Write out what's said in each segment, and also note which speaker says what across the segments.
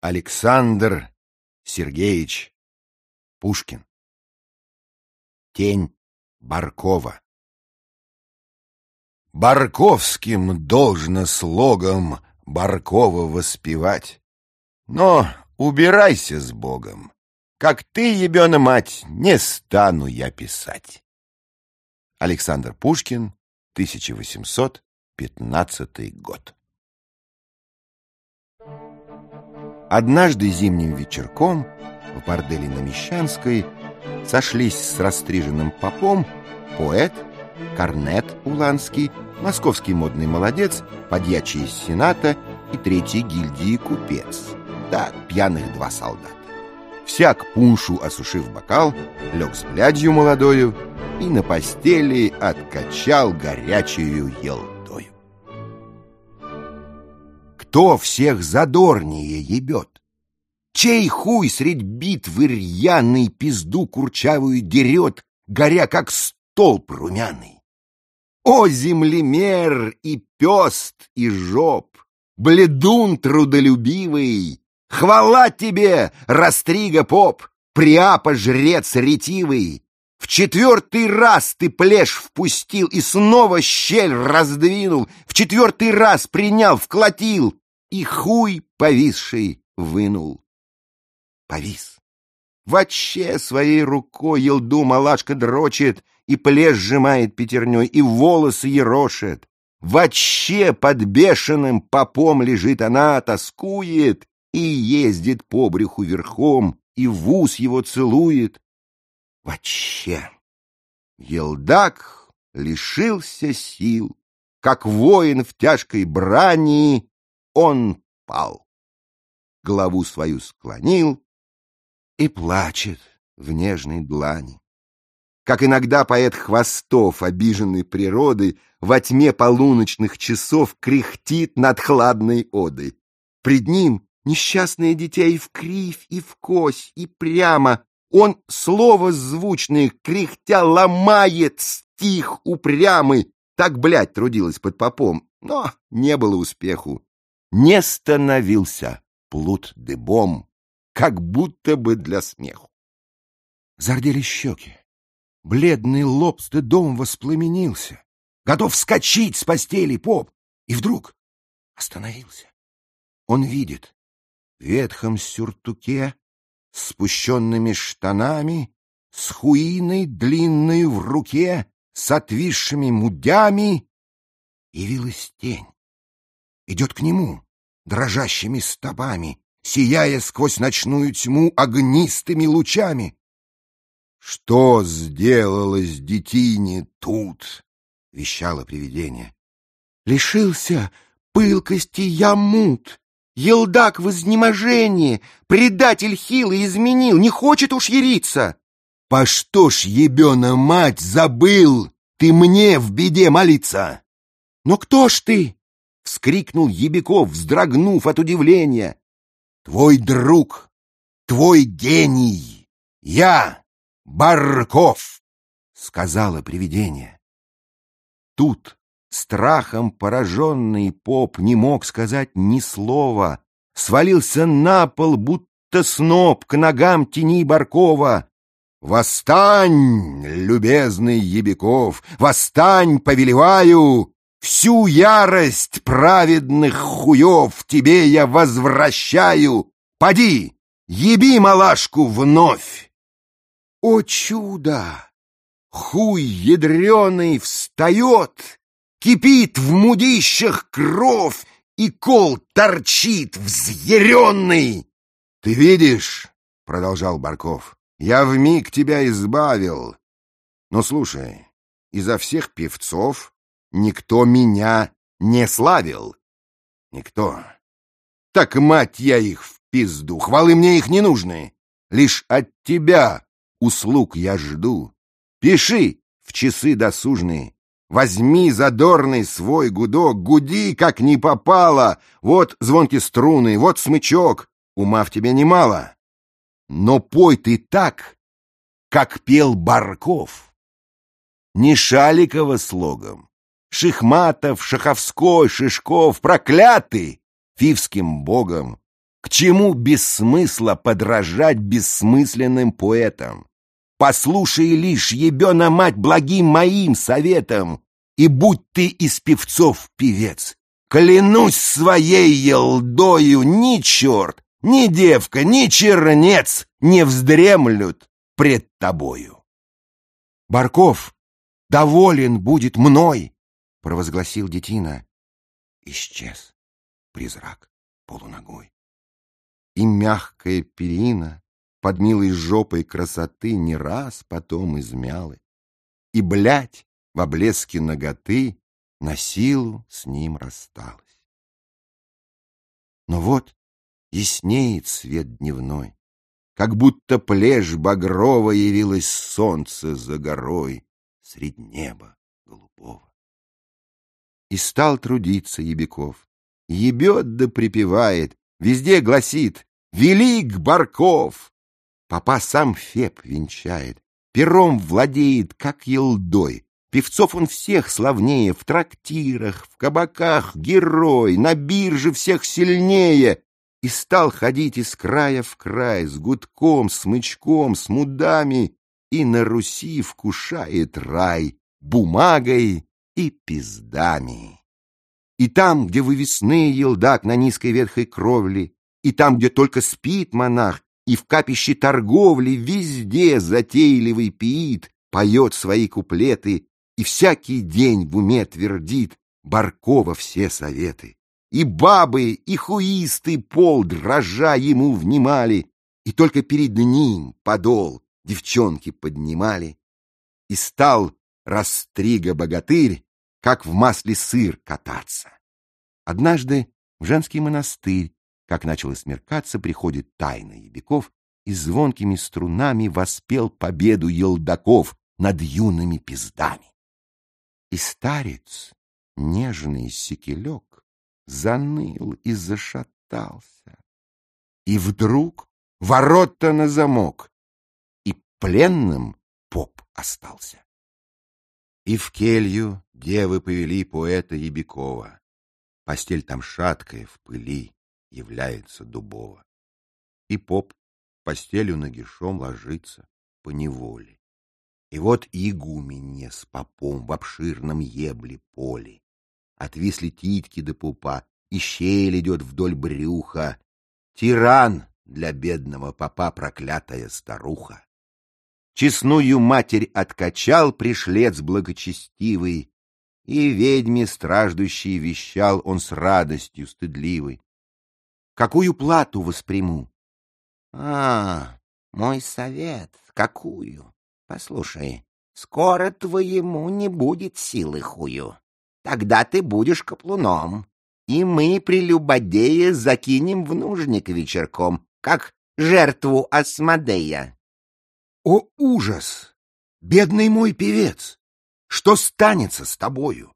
Speaker 1: Александр Сергеевич Пушкин. Тень Баркова. Барковским должно слогом Баркова воспевать. Но убирайся с Богом. Как ты, ебена мать, не стану я писать. Александр Пушкин, 1815 год. Однажды зимним вечерком в борделе на Мещанской сошлись с растриженным попом поэт, корнет Уланский, московский модный молодец, подьячий из Сената и третий гильдии купец. Да, пьяных два солдата. Всяк пуншу осушив бокал, лег с блядью молодою и на постели откачал горячую елду. Кто всех задорнее ебет? Чей хуй средь битвы рьяный пизду курчавую дерет, горя как столб румяный? О, землемер и пест, и жоп, бледун трудолюбивый! Хвала тебе, Растрига поп, Приапа жрец ретивый! В четвертый раз ты плешь впустил и снова щель раздвинул, в четвертый раз принял, вклотил и хуй повисший вынул. Повис. Вообще своей рукой елду малашка дрочит и плешь сжимает пятерней, и волосы ерошит. Вообще под бешеным попом лежит она, тоскует и ездит по брюху верхом, и в ус его целует, Вообще, Елдак лишился сил, как воин в тяжкой брани, он пал. Голову свою склонил и плачет в нежной длани. Как иногда поэт Хвостов, обиженный природой, во тьме полуночных часов кряхтит над хладной одой. Пред ним несчастное дитя и в кривь, и в кось, и прямо он слово звучное, кряхтя, ломает стих упрямый. Так, блядь, трудилась под попом, но не было успеху. Не становился плут дыбом, как будто бы для смеху. Зардели щеки. Бледный лоб стыдом воспламенился. Готов вскочить с постели поп. И вдруг остановился. Он видит. В ветхом сюртуке спущенными штанами, с хуиной длинной в руке, с отвисшими мудями, явилась тень. Идет к нему дрожащими стопами, сияя сквозь ночную тьму огнистыми лучами. «Что сделалось детине тут?» — вещало привидение. «Лишился пылкости я мут, Елдак в изнеможении, предатель хилый изменил, не хочет уж яриться. По что ж, ебена мать, забыл ты мне в беде молиться? Но кто ж ты? — вскрикнул Ебяков, вздрогнув от удивления. Твой друг, твой гений, я, Барков, — сказала привидение. Тут Страхом пораженный поп не мог сказать ни слова, свалился на пол, будто сноп к ногам тени Баркова. «Восстань, любезный Ебяков, восстань, повелеваю! Всю ярость праведных хуев тебе я возвращаю! Поди, еби малашку вновь!» О чудо! Хуй ядреный встает Кипит в мудищах кровь, и кол торчит взъяренный. — Ты видишь, — продолжал Барков, — я вмиг тебя избавил. Но слушай, изо всех певцов никто меня не славил. Никто. Так, мать, я их в пизду, хвалы мне их не нужны. Лишь от тебя услуг я жду. Пиши в часы досужные, Возьми задорный свой гудок, гуди, как не попало. Вот звонки струны, вот смычок. Ума в тебе немало. Но пой ты так, как пел Барков. Не Шаликова слогом. Шихматов, Шаховской, Шишков, проклятый фивским богом. К чему без смысла подражать бессмысленным поэтам? Послушай лишь, ебена мать, благим моим советом, и будь ты из певцов певец. Клянусь своей елдою, ни черт, ни девка, ни чернец не вздремлют пред тобою. Барков доволен будет мной, провозгласил детина. Исчез призрак полуногой. И мягкая перина под милой жопой красоты не раз потом измялы. И, блядь, в облеске ноготы на силу с ним рассталась. Но вот яснеет свет дневной, как будто плешь багрова явилось солнце за горой средь неба голубого. И стал трудиться Ебяков. Ебет да припевает, везде гласит «Велик Барков!» Папа сам Феб венчает, пером владеет, как елдой. Певцов он всех славнее, в трактирах, в кабаках герой, на бирже всех сильнее. И стал ходить из края в край, с гудком, смычком, с мудами, и на Руси вкушает рай бумагой и пиздами. И там, где вывесные елдак на низкой ветхой кровле, и там, где только спит монах, и в капище торговли везде затейливый пиит, поет свои куплеты и всякий день в уме твердит Баркова все советы. И бабы, и хуисты пол дрожа ему внимали, и только перед ним подол девчонки поднимали. И стал Растрига-богатырь, как в масле сыр кататься. Однажды в женский монастырь как начало смеркаться, приходит тайна ебяков и звонкими струнами воспел победу елдаков над юными пиздами. И старец, нежный секелек, заныл и зашатался. И вдруг ворота на замок, и пленным поп остался. И в келью девы повели поэта Ебякова. Постель там шаткая, в пыли является Дубова. И поп постелью нагишом ложится по неволе. И вот игуменье с попом в обширном ебле поле. Отвисли титьки до пупа, и щель идет вдоль брюха. Тиран для бедного попа проклятая старуха. Честную матерь откачал пришлец благочестивый, и ведьме страждущий вещал он с радостью стыдливой. Какую плату восприму? А, мой совет, какую? Послушай, скоро твоему не будет силы хую. Тогда ты будешь каплуном, и мы прелюбодея закинем в нужник вечерком, как жертву Асмодея. О, ужас! Бедный мой певец! Что станется с тобою?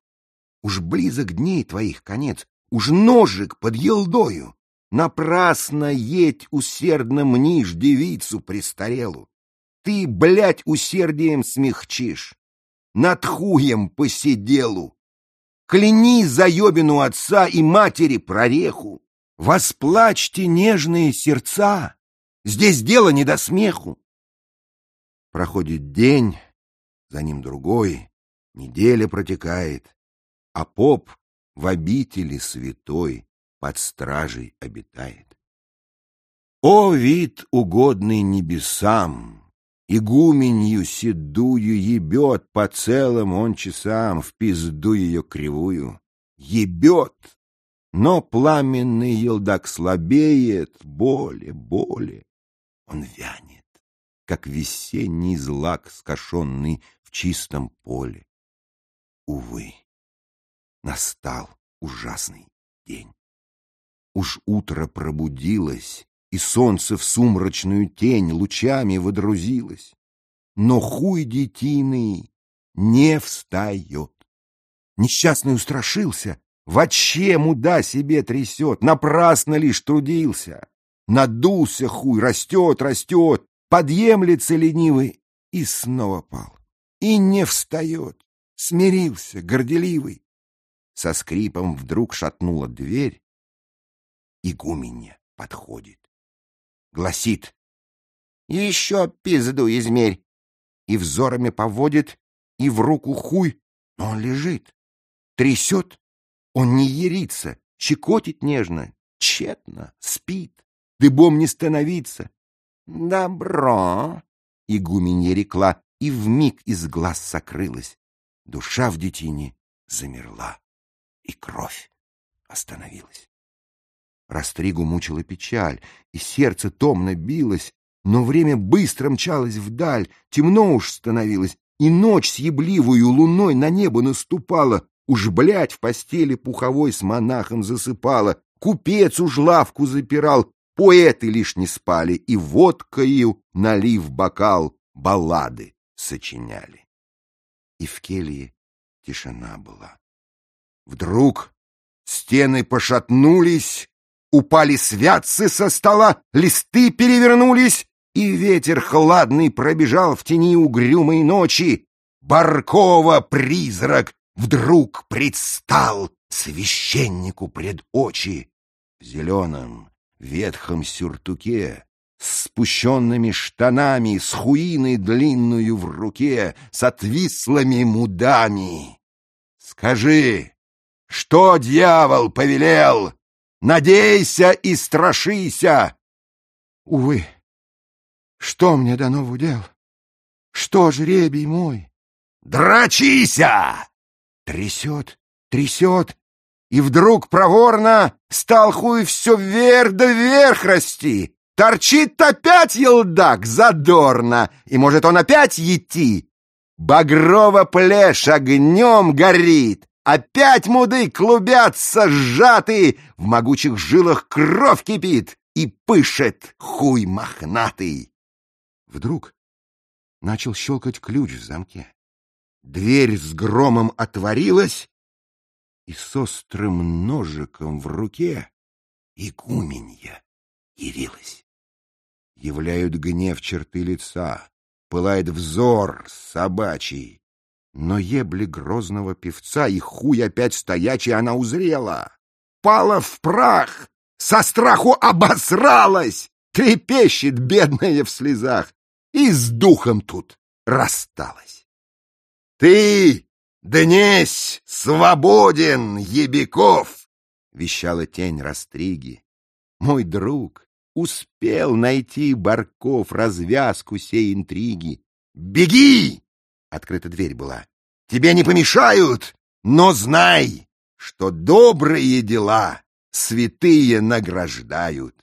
Speaker 1: Уж близок дней твоих конец, уж ножик под елдою. Напрасно еть усердно мнишь девицу престарелу. Ты, блядь, усердием смягчишь. Над хуем посиделу. Кляни заебину отца и матери прореху. Восплачьте нежные сердца. Здесь дело не до смеху. Проходит день, за ним другой, неделя протекает, а поп в обители святой под стражей обитает. О, вид угодный небесам! Игуменью седую ебет по целым он часам в пизду ее кривую. Ебет! Но пламенный елдак слабеет, боли, боли. Он вянет, как весенний злак, скошенный в чистом поле. Увы, настал ужасный день. Уж утро пробудилось, и солнце в сумрачную тень лучами водрузилось. Но хуй детины не встает. Несчастный устрашился, вообще муда себе трясет, напрасно лишь трудился. Надулся хуй, растет, растет, подъемлется ленивый и снова пал. И не встает, смирился, горделивый. Со скрипом вдруг шатнула дверь, игуменья подходит. Гласит, еще пизду измерь. И взорами поводит, и в руку хуй, но он лежит. Трясет, он не ерится, щекотит нежно, тщетно, спит, дыбом не становиться. Добро, игуменья рекла, и вмиг из глаз сокрылась. Душа в детине замерла, и кровь остановилась. Растригу мучила печаль, и сердце томно билось, но время быстро мчалось вдаль, темно уж становилось, и ночь с ебливою луной на небо наступала, уж, блядь, в постели пуховой с монахом засыпала, купец уж лавку запирал, поэты лишь не спали, и водкою, налив бокал, баллады сочиняли. И в келье тишина была. Вдруг стены пошатнулись, упали святцы со стола, листы перевернулись, и ветер хладный пробежал в тени угрюмой ночи. Баркова призрак вдруг предстал священнику пред очи. В зеленом ветхом сюртуке, с спущенными штанами, с хуиной длинную в руке, с отвислыми мудами. Скажи, что дьявол повелел? Надейся и страшися! Увы, что мне дано в удел? Что жребий мой? Драчися! Трясет, трясет, и вдруг проворно стал хуй все вверх да вверх расти. Торчит опять елдак задорно, и может он опять идти. Багрово плешь огнем горит, опять муды клубятся сжатые, в могучих жилах кровь кипит и пышет хуй мохнатый. Вдруг начал щелкать ключ в замке. Дверь с громом отворилась, и с острым ножиком в руке игуменья явилась. Являют гнев черты лица, пылает взор собачий. Но ебли грозного певца и хуй опять стоячий она узрела. Пала в прах, со страху обосралась, трепещет бедная в слезах и с духом тут рассталась. Ты, днесь, свободен, Ебяков! Вещала тень Растриги. Мой друг успел найти Барков развязку сей интриги. Беги! Открыта дверь была. Тебе не помешают, но знай, что добрые дела святые награждают.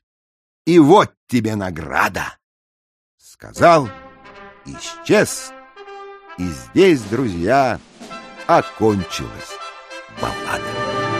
Speaker 1: И вот тебе награда сказал, исчез, и здесь, друзья, окончилась баллада.